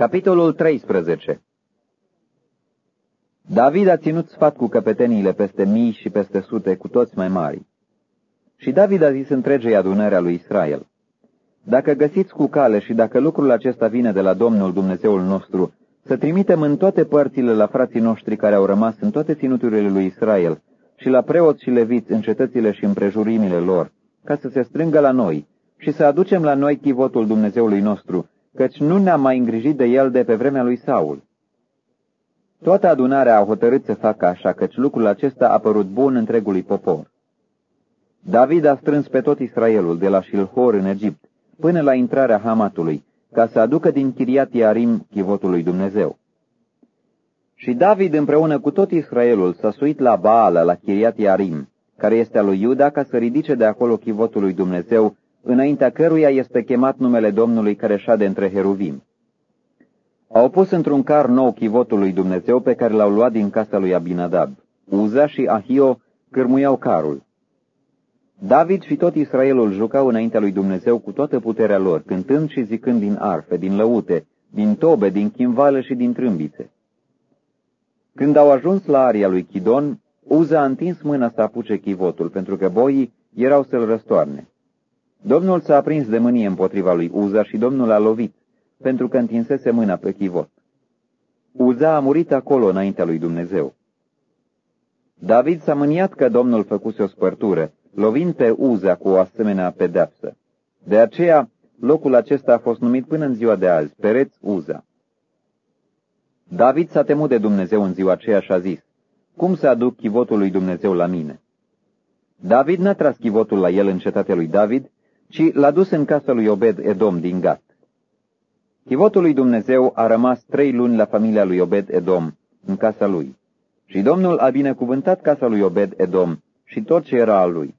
Capitolul 13 David a ținut sfat cu căpeteniile peste mii și peste sute, cu toți mai mari. Și David a zis întregei adunări a lui Israel, Dacă găsiți cu cale și dacă lucrul acesta vine de la Domnul Dumnezeul nostru, să trimitem în toate părțile la frații noștri care au rămas în toate ținuturile lui Israel și la preoți și leviți în cetățile și împrejurimile lor, ca să se strângă la noi și să aducem la noi chivotul Dumnezeului nostru, căci nu ne-am mai îngrijit de el de pe vremea lui Saul. Toată adunarea a hotărât să facă așa, căci lucrul acesta a părut bun întregului popor. David a strâns pe tot Israelul, de la Shilhor în Egipt, până la intrarea Hamatului, ca să aducă din Chiriat Iarim chivotul lui Dumnezeu. Și David împreună cu tot Israelul s-a suit la Baala, la Chiriat Iarim, care este a lui Iuda, ca să ridice de acolo chivotul lui Dumnezeu, înaintea căruia este chemat numele Domnului care șade între heruvim. Au pus într-un car nou chivotul lui Dumnezeu pe care l-au luat din casa lui Abinadab. Uza și Ahio cârmuiau carul. David și tot Israelul jucau înaintea lui Dumnezeu cu toată puterea lor, cântând și zicând din arfe, din lăute, din tobe, din chimvală și din trâmbițe. Când au ajuns la aria lui Chidon, Uza a întins mâna să apuce chivotul, pentru că boii erau să-l răstoarne. Domnul s-a aprins de mânie împotriva lui Uza și Domnul a lovit, pentru că întinsese mâna pe chivot. Uza a murit acolo înaintea lui Dumnezeu. David s-a mâniat că Domnul făcuse o spărtură, lovind pe Uza cu o asemenea pedepsă. De aceea, locul acesta a fost numit până în ziua de azi, Pereț Uza. David s-a temut de Dumnezeu în ziua aceea și a zis, Cum să aduc chivotul lui Dumnezeu la mine? David n-a tras chivotul la el în cetatea lui David, ci l-a dus în casa lui Obed Edom din Gat. Chivotul lui Dumnezeu a rămas trei luni la familia lui Obed Edom, în casa lui. Și Domnul a binecuvântat casa lui Obed Edom și tot ce era al lui.